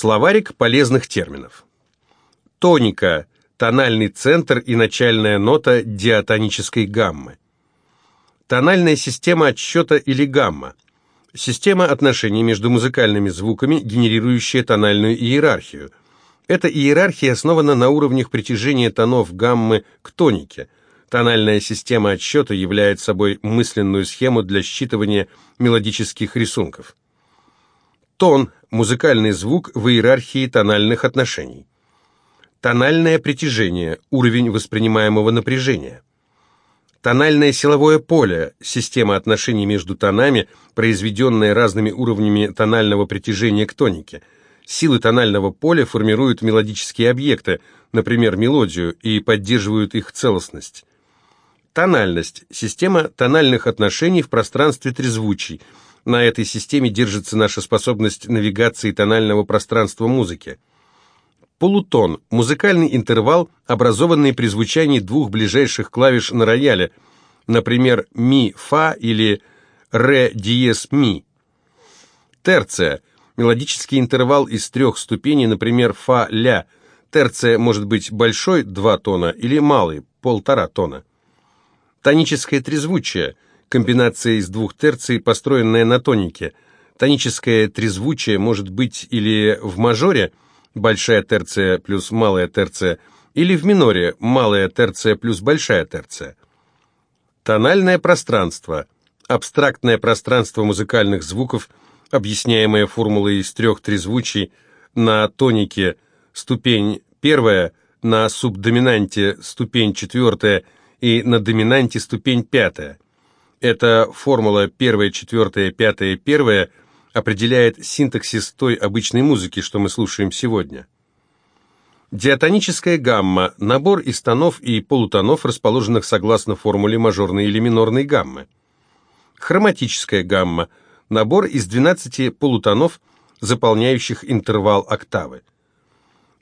Словарик полезных терминов. Тоника – тональный центр и начальная нота диатонической гаммы. Тональная система отсчета или гамма. Система отношений между музыкальными звуками, генерирующая тональную иерархию. Эта иерархия основана на уровнях притяжения тонов гаммы к тонике. Тональная система отсчета является собой мысленную схему для считывания мелодических рисунков. Тон – музыкальный звук в иерархии тональных отношений. Тональное притяжение – уровень воспринимаемого напряжения. Тональное силовое поле – система отношений между тонами, произведенная разными уровнями тонального притяжения к тонике. Силы тонального поля формируют мелодические объекты, например, мелодию, и поддерживают их целостность. Тональность – система тональных отношений в пространстве трезвучий. На этой системе держится наша способность навигации тонального пространства музыки. Полутон – музыкальный интервал, образованный при звучании двух ближайших клавиш на рояле, например, ми-фа или ре-диез-ми. Терция – мелодический интервал из трех ступеней, например, фа-ля. Терция может быть большой – два тона или малый – полтора тона. Тоническое трезвучие – комбинация из двух терций, построенная на тонике. Тоническое трезвучие может быть или в мажоре – большая терция плюс малая терция, или в миноре малая терция плюс большая терция. Тональное пространство – абстрактное пространство музыкальных звуков, объясняемое формулой из трех трезвучий на тонике ступень первая, на субдоминанте ступень четвертая и на доминанте ступень пятая. Эта формула первая, четвертая, пятая, первая – определяет синтаксис той обычной музыки, что мы слушаем сегодня. Диатоническая гамма – набор из тонов и полутонов, расположенных согласно формуле мажорной или минорной гаммы. Хроматическая гамма – набор из 12 полутонов, заполняющих интервал октавы.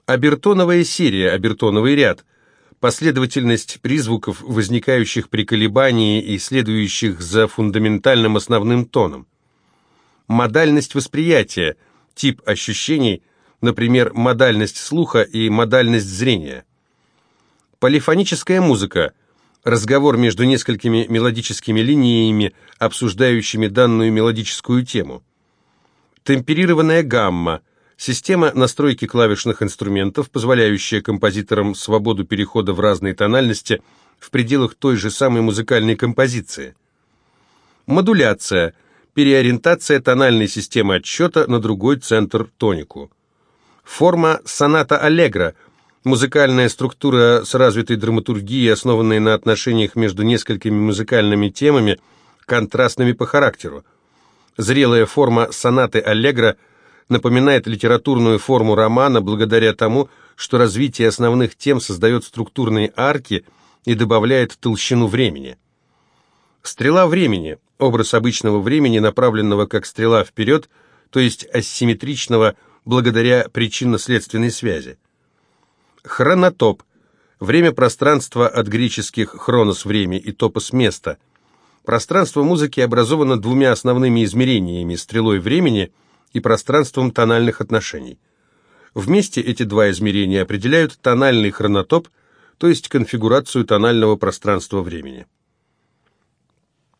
Обертоновая серия, обертоновый ряд – последовательность призвуков, возникающих при колебании и следующих за фундаментальным основным тоном модальность восприятия, тип ощущений, например, модальность слуха и модальность зрения. Полифоническая музыка – разговор между несколькими мелодическими линиями, обсуждающими данную мелодическую тему. Темперированная гамма – система настройки клавишных инструментов, позволяющая композиторам свободу перехода в разные тональности в пределах той же самой музыкальной композиции. Модуляция – переориентация тональной системы отсчета на другой центр тонику. Форма соната аллегро – музыкальная структура с развитой драматургией, основанная на отношениях между несколькими музыкальными темами, контрастными по характеру. Зрелая форма сонаты аллегро напоминает литературную форму романа благодаря тому, что развитие основных тем создает структурные арки и добавляет толщину времени. Стрела времени – образ обычного времени, направленного как стрела вперед, то есть асимметричного благодаря причинно-следственной связи. Хронотоп – время-пространство от греческих «хронос» – время и «топос» – место. Пространство музыки образовано двумя основными измерениями – стрелой времени и пространством тональных отношений. Вместе эти два измерения определяют тональный хронотоп, то есть конфигурацию тонального пространства времени.